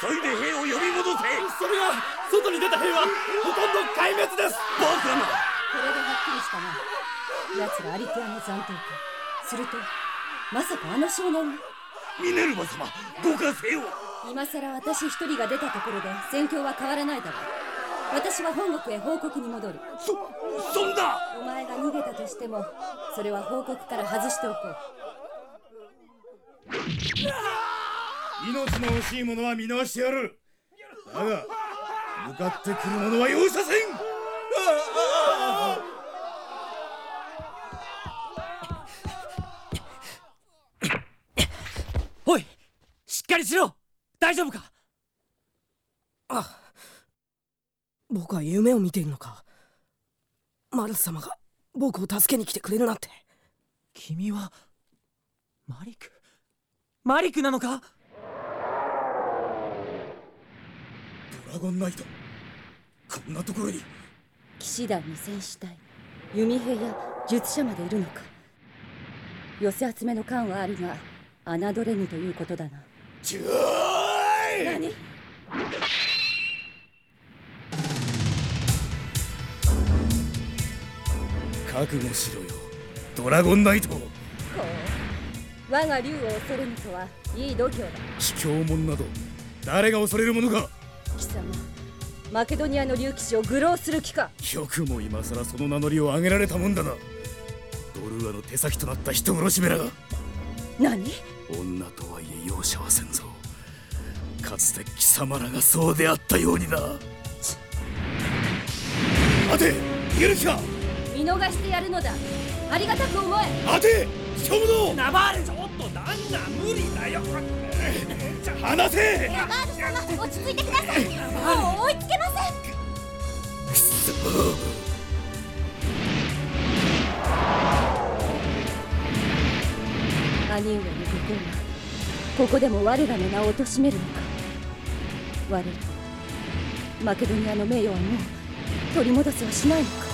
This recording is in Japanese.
急いで兵を呼び戻せ。それが外に出た兵はほとんど壊滅です。バカなこれではっきりしたな。奴がアリテアの残党か。するとまさかあの少年が。ミネルヴァ様どうかせよ今さら私一人が出たところで戦況は変わらないだろう。私は本国へ報告に戻る。そそんな。お前が逃げたとしてもそれは報告から外しておこう命の惜しい者は見直してやる。だが向かってくる者は容赦せん。おいしっかりしろ。大丈夫か?あ僕は夢を見ているのか?マルス様が僕を助けに来てくれるなんて。君はマリクマリクなのか?ラゴンナイト。こんなところに。騎士団に戦士隊弓兵や術者までいるのか。寄せ集めの感はあるが侮れぬということだな。ちゅーい何？覚悟しろよドラゴンナイト。こう。我が竜を恐れぬとはいい度胸だ。卑怯者など誰が恐れるものか貴様。マケドニアの竜騎士を愚弄する気か？よくも今さらその名乗りを上げられたもんだな。ドルーアの手先となった人殺しめらが。何？女とはいえ容赦はせんぞ。かつて貴様らがそうであったようにな。待て逃げる気か！見逃してやるのだ。ありがたく思え。待て卑怯者ナバーレちょっと旦那無理だよ離せ！ラバール様落ち着いてください。もう追いつけません。くそ兄上の武功はここでも我らの名を貶めるのか。我らマケドニアの名誉はもう取り戻せはしないのか